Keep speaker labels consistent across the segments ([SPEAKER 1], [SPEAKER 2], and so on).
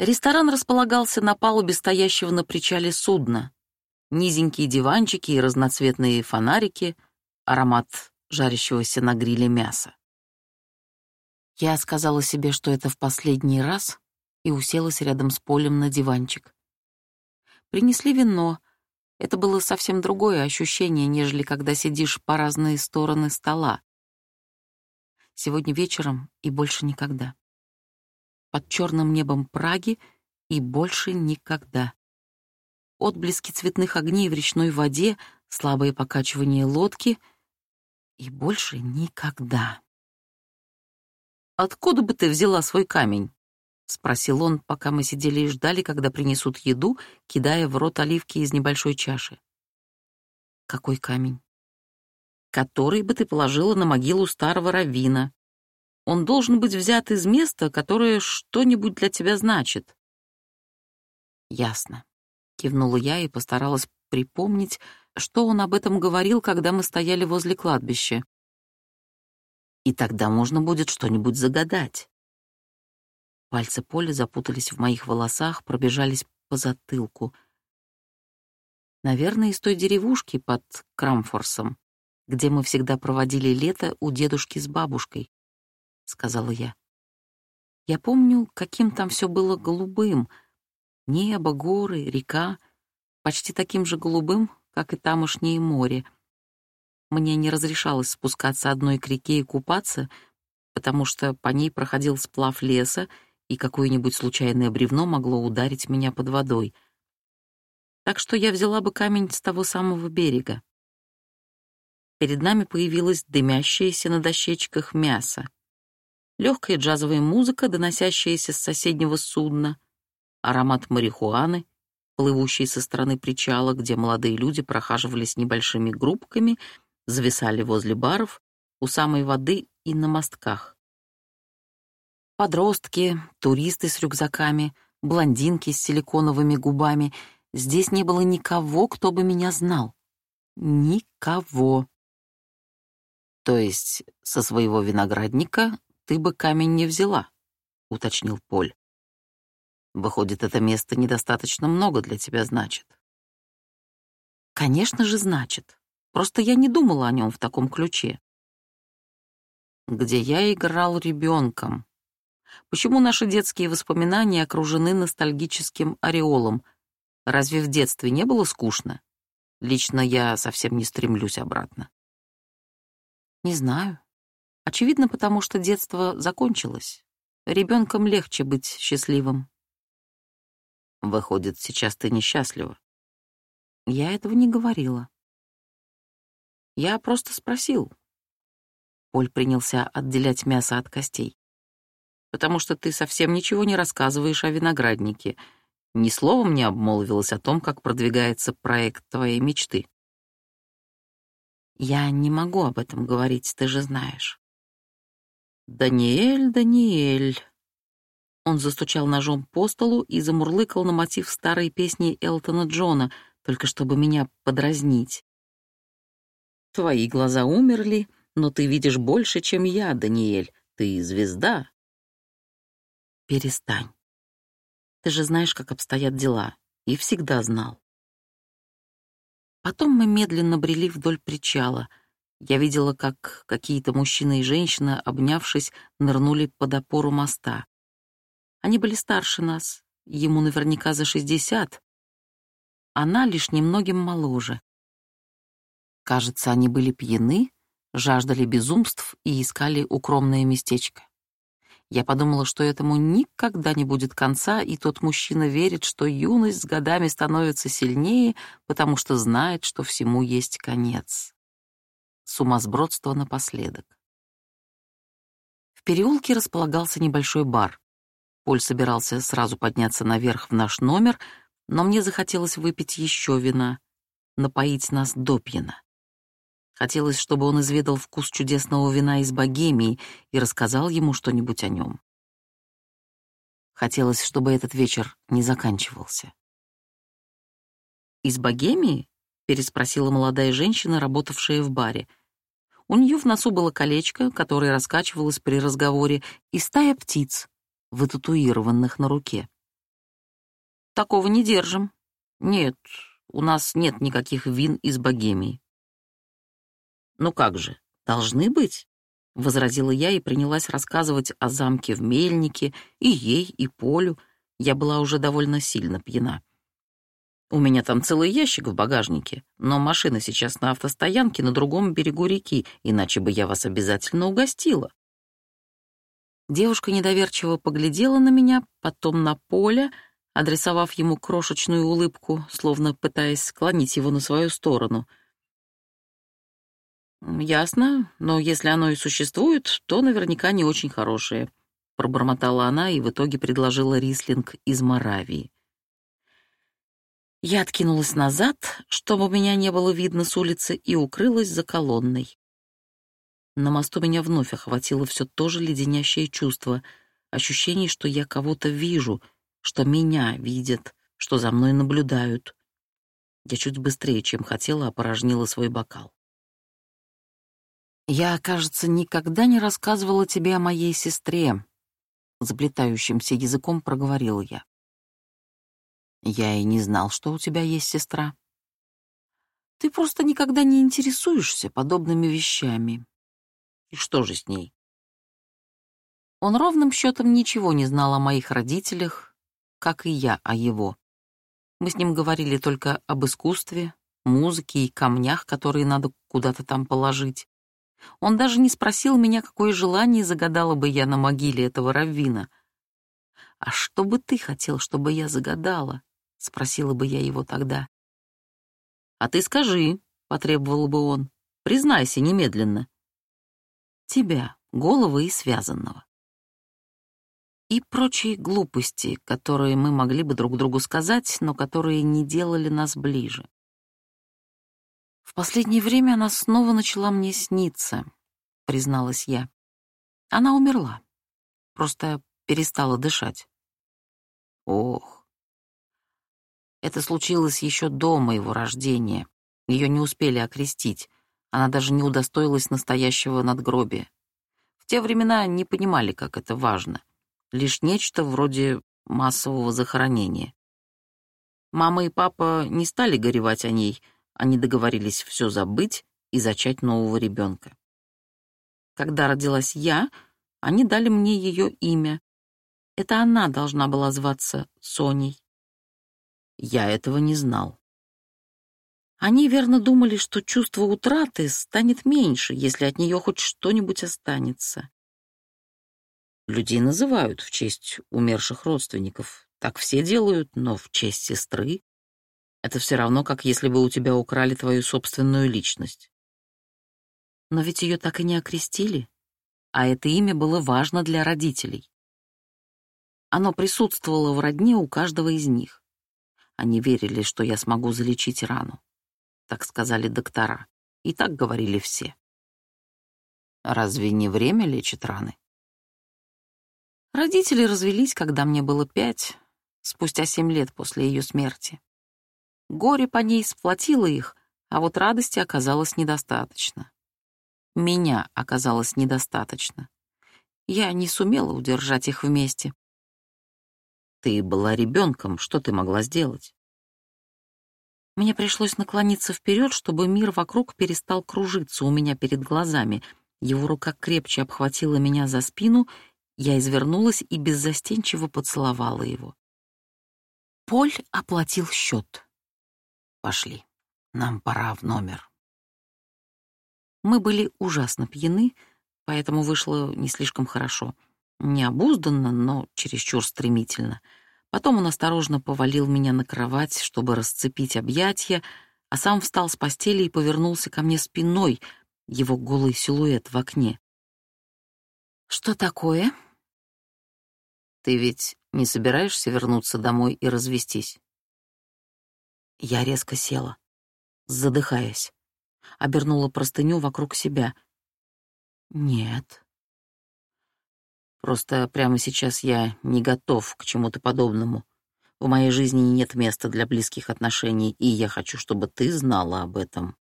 [SPEAKER 1] Ресторан располагался на палубе стоящего на причале судна. Низенькие диванчики и разноцветные фонарики, аромат жарящегося на гриле мяса. Я сказала себе, что это в последний раз, и уселась рядом с Полем на диванчик. Принесли вино. Это было совсем другое ощущение, нежели когда сидишь по разные стороны стола. Сегодня вечером и больше никогда под черным небом Праги и больше никогда. Отблески цветных огней в речной воде, слабое покачивание лодки и больше никогда. «Откуда бы ты взяла свой камень?» — спросил он, пока мы сидели и ждали, когда принесут еду, кидая в рот оливки из небольшой чаши. «Какой камень?» «Который бы ты положила на могилу старого раввина», он должен быть взят из места, которое что-нибудь для тебя значит. Ясно. Кивнула я и постаралась припомнить, что он об этом говорил, когда мы стояли возле кладбища. И тогда можно будет что-нибудь загадать. Пальцы Поля запутались в моих волосах, пробежались по затылку. Наверное, из той деревушки под Крамфорсом, где мы всегда проводили лето у дедушки с бабушкой сказала я. Я помню, каким там все было голубым. Небо, горы, река, почти таким же голубым, как и тамошнее море. Мне не разрешалось спускаться одной к реке и купаться, потому что по ней проходил сплав леса, и какое-нибудь случайное бревно могло ударить меня под водой. Так что я взяла бы камень с того самого берега. Перед нами появилось дымящееся на дощечках мясо легкая джазовая музыка, доносящаяся с соседнего судна, аромат марихуаны, плывущий со стороны причала, где молодые люди прохаживались небольшими группками, зависали возле баров, у самой воды и на мостках. Подростки, туристы с рюкзаками, блондинки с силиконовыми губами. Здесь не было никого, кто бы меня знал. Никого. То есть со своего виноградника ты бы камень не взяла», — уточнил Поль. «Выходит, это место недостаточно много для тебя значит». «Конечно же, значит. Просто я не думала о нем в таком ключе». «Где я играл ребенком. Почему наши детские воспоминания окружены ностальгическим ореолом? Разве в детстве не было скучно? Лично я совсем не стремлюсь обратно». «Не знаю», Очевидно, потому что детство закончилось. Ребенком легче быть счастливым. Выходит, сейчас ты несчастлива. Я этого не говорила. Я просто спросил. Поль принялся отделять мясо от костей. Потому что ты совсем ничего не рассказываешь о винограднике. Ни словом не обмолвилась о том, как продвигается проект твоей мечты. Я не могу об этом говорить, ты же знаешь. «Даниэль, Даниэль!» Он застучал ножом по столу и замурлыкал на мотив старой песни Элтона Джона, только чтобы меня подразнить. «Твои глаза умерли, но ты видишь больше, чем я, Даниэль. Ты звезда». «Перестань. Ты же знаешь, как обстоят дела, и всегда знал». Потом мы медленно брели вдоль причала — я видела, как какие-то мужчина и женщина, обнявшись, нырнули под опору моста. Они были старше нас, ему наверняка за шестьдесят. Она лишь немногим моложе. Кажется, они были пьяны, жаждали безумств и искали укромное местечко. Я подумала, что этому никогда не будет конца, и тот мужчина верит, что юность с годами становится сильнее, потому что знает, что всему есть конец сумасбродство напоследок. В переулке располагался небольшой бар. Поль собирался сразу подняться наверх в наш номер, но мне захотелось выпить еще вина, напоить нас до пьяна. Хотелось, чтобы он изведал вкус чудесного вина из Богемии и рассказал ему что-нибудь о нем. Хотелось, чтобы этот вечер не заканчивался. «Из Богемии?» — переспросила молодая женщина, работавшая в баре — у нее в носу было колечко, которое раскачивалось при разговоре, и стая птиц, вытатуированных на руке. такого не держим. Нет, у нас нет никаких вин из Богемии». «Ну как же, должны быть», — возразила я и принялась рассказывать о замке в Мельнике, и ей, и Полю. Я была уже довольно сильно пьяна. У меня там целый ящик в багажнике, но машина сейчас на автостоянке на другом берегу реки, иначе бы я вас обязательно угостила. Девушка недоверчиво поглядела на меня, потом на Поля, адресовав ему крошечную улыбку, словно пытаясь склонить его на свою сторону. «Ясно, но если оно и существует, то наверняка не очень хорошее», — пробормотала она и в итоге предложила рислинг из Моравии. Я откинулась назад, чтобы меня не было видно с улицы, и укрылась за колонной. На мосту меня вновь охватило все то же леденящее чувство, ощущение, что я кого-то вижу, что меня видят, что за мной наблюдают. Я чуть быстрее, чем хотела, опорожнила свой бокал. «Я, кажется, никогда не рассказывала тебе о моей сестре», — заплетающимся языком проговорила я. Я и не знал, что у тебя есть сестра. Ты просто никогда не интересуешься подобными вещами. И что же с ней? Он ровным счетом ничего не знал о моих родителях, как и я о его. Мы с ним говорили только об искусстве, музыке и камнях, которые надо куда-то там положить. Он даже не спросил меня, какое желание загадала бы я на могиле этого раввина. «А что бы ты хотел, чтобы я загадала?» — спросила бы я его тогда. «А ты скажи», — потребовал бы он, — «признайся немедленно». «Тебя, голого и связанного». И прочие глупости, которые мы могли бы друг другу сказать, но которые не делали нас ближе. В последнее время она снова начала мне сниться, призналась я. Она умерла, просто перестала дышать. Ох, это случилось еще до моего рождения. Ее не успели окрестить. Она даже не удостоилась настоящего надгробия. В те времена не понимали, как это важно. Лишь нечто вроде массового захоронения. Мама и папа не стали горевать о ней, они договорились все забыть и зачать нового ребенка. Когда родилась я, они дали мне ее имя. Это она должна была зваться Соней. Я этого не знал. Они верно думали, что чувство утраты станет меньше, если от нее хоть что-нибудь останется. Людей называют в честь умерших родственников. Так все делают, но в честь сестры. Это все равно, как если бы у тебя украли твою собственную личность. Но ведь ее так и не окрестили, а это имя было важно для родителей. Оно присутствовало в родне у каждого из них. Они верили, что я смогу залечить рану. Так сказали доктора. И так говорили все. Разве не время лечит раны? Родители развелись, когда мне было пять, спустя семь лет после ее смерти. Горе по ней сплотило их, а вот радости оказалось недостаточно. Меня оказалось недостаточно. Я не сумела удержать их вместе. Ты была ребенком, что ты могла сделать? Мне пришлось наклониться вперед, чтобы мир вокруг перестал кружиться у меня перед глазами. Его рука крепче обхватила меня за спину, я извернулась и беззастенчиво поцеловала его. Поль оплатил счет. Пошли, нам пора в номер. Мы были ужасно пьяны, поэтому вышло не слишком хорошо — Необузданно, но чересчур стремительно. Потом он осторожно повалил меня на кровать, чтобы расцепить объятия, а сам встал с постели и повернулся ко мне спиной, его голый силуэт в окне. «Что такое?» «Ты ведь не собираешься вернуться домой и развестись?» Я резко села, задыхаясь, обернула простыню вокруг себя. «Нет, Просто прямо сейчас я не готов к чему-то подобному. В моей жизни нет места для близких отношений, и я хочу, чтобы ты знала об этом.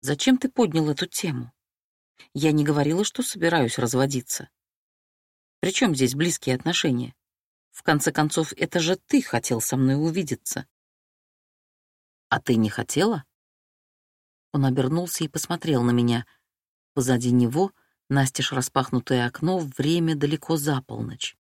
[SPEAKER 1] Зачем ты поднял эту тему? Я не говорила, что собираюсь разводиться. Причем здесь близкие отношения? В конце концов, это же ты хотел со мной увидеться. А ты не хотела? Он обернулся и посмотрел на меня. Позади него, настежь распахнутое окно, время далеко за полночь.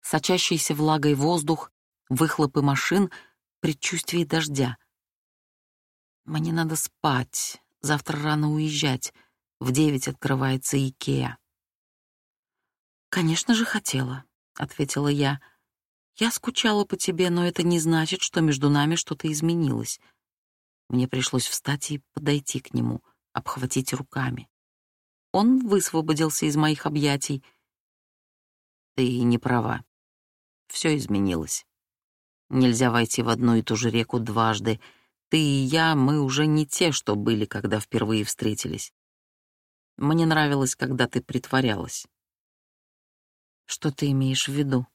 [SPEAKER 1] Сочащийся влагой воздух, выхлопы машин, предчувствие дождя. Мне надо спать, завтра рано уезжать. В девять открывается Икеа. «Конечно же хотела», — ответила я. «Я скучала по тебе, но это не значит, что между нами что-то изменилось. Мне пришлось встать и подойти к нему, обхватить руками. Он высвободился из моих объятий. Ты не права. Все изменилось. Нельзя войти в одну и ту же реку дважды. Ты и я, мы уже не те, что были, когда впервые встретились. Мне нравилось, когда ты притворялась. Что ты имеешь в виду?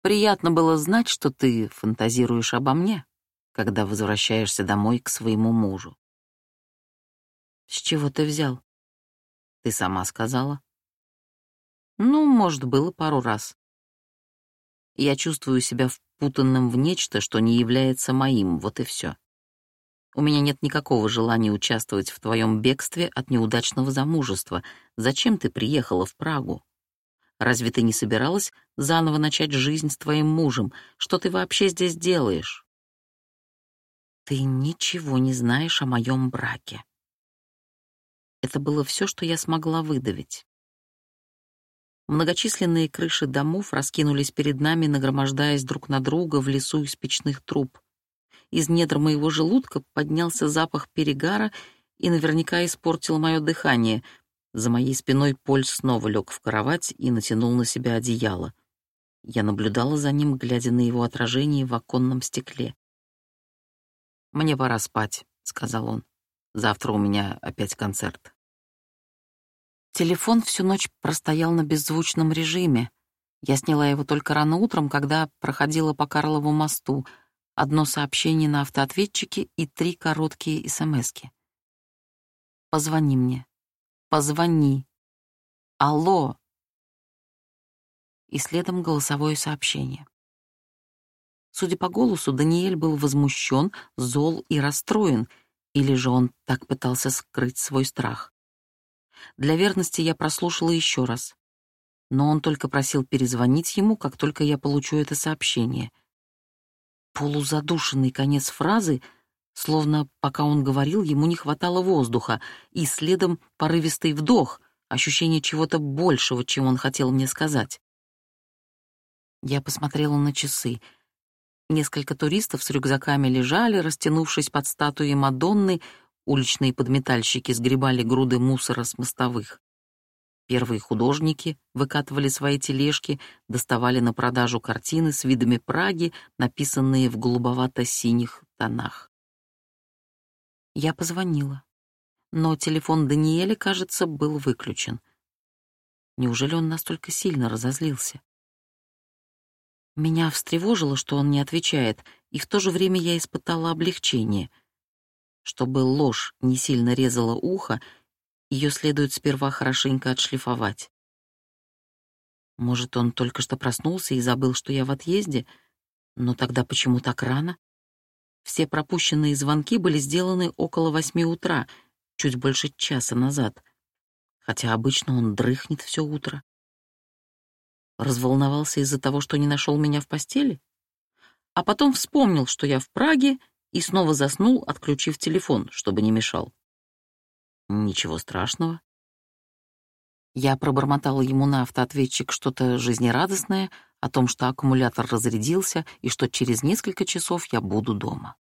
[SPEAKER 1] Приятно было знать, что ты фантазируешь обо мне когда возвращаешься домой к своему мужу. С чего ты взял? Ты сама сказала. Ну, может, было пару раз. Я чувствую себя впутанным в нечто, что не является моим, вот и все. У меня нет никакого желания участвовать в твоем бегстве от неудачного замужества. Зачем ты приехала в Прагу? Разве ты не собиралась заново начать жизнь с твоим мужем? Что ты вообще здесь делаешь? Ты ничего не знаешь о моем браке. Это было все, что я смогла выдавить. Многочисленные крыши домов раскинулись перед нами, нагромождаясь друг на друга в лесу из печных труб. Из недр моего желудка поднялся запах перегара и наверняка испортил мое дыхание. За моей спиной Поль снова лег в кровать и натянул на себя одеяло. Я наблюдала за ним, глядя на его отражение в оконном стекле. «Мне пора спать», — сказал он. «Завтра у меня опять концерт». Телефон всю ночь простоял на беззвучном режиме. Я сняла его только рано утром, когда проходила по Карлову мосту. Одно сообщение на автоответчике и три короткие СМСки. «Позвони мне. Позвони. Алло!» И следом голосовое сообщение. Судя по голосу, Даниэль был возмущен, зол и расстроен, или же он так пытался скрыть свой страх. Для верности я прослушала еще раз. Но он только просил перезвонить ему, как только я получу это сообщение. Полузадушенный конец фразы, словно пока он говорил, ему не хватало воздуха, и следом порывистый вдох, ощущение чего-то большего, чем он хотел мне сказать. Я посмотрела на часы — Несколько туристов с рюкзаками лежали, растянувшись под статуей Мадонны, уличные подметальщики сгребали груды мусора с мостовых. Первые художники выкатывали свои тележки, доставали на продажу картины с видами Праги, написанные в голубовато-синих тонах. Я позвонила, но телефон Даниэля, кажется, был выключен. Неужели он настолько сильно разозлился? Меня встревожило, что он не отвечает, и в то же время я испытала облегчение. Чтобы ложь не сильно резала ухо, ее следует сперва хорошенько отшлифовать. Может, он только что проснулся и забыл, что я в отъезде? Но тогда почему так рано? Все пропущенные звонки были сделаны около восьми утра, чуть больше часа назад, хотя обычно он дрыхнет все утро. Разволновался из-за того, что не нашел меня в постели? А потом вспомнил, что я в Праге, и снова заснул, отключив телефон, чтобы не мешал. Ничего страшного. Я пробормотала ему на автоответчик что-то жизнерадостное о том, что аккумулятор разрядился и что через несколько часов я буду дома.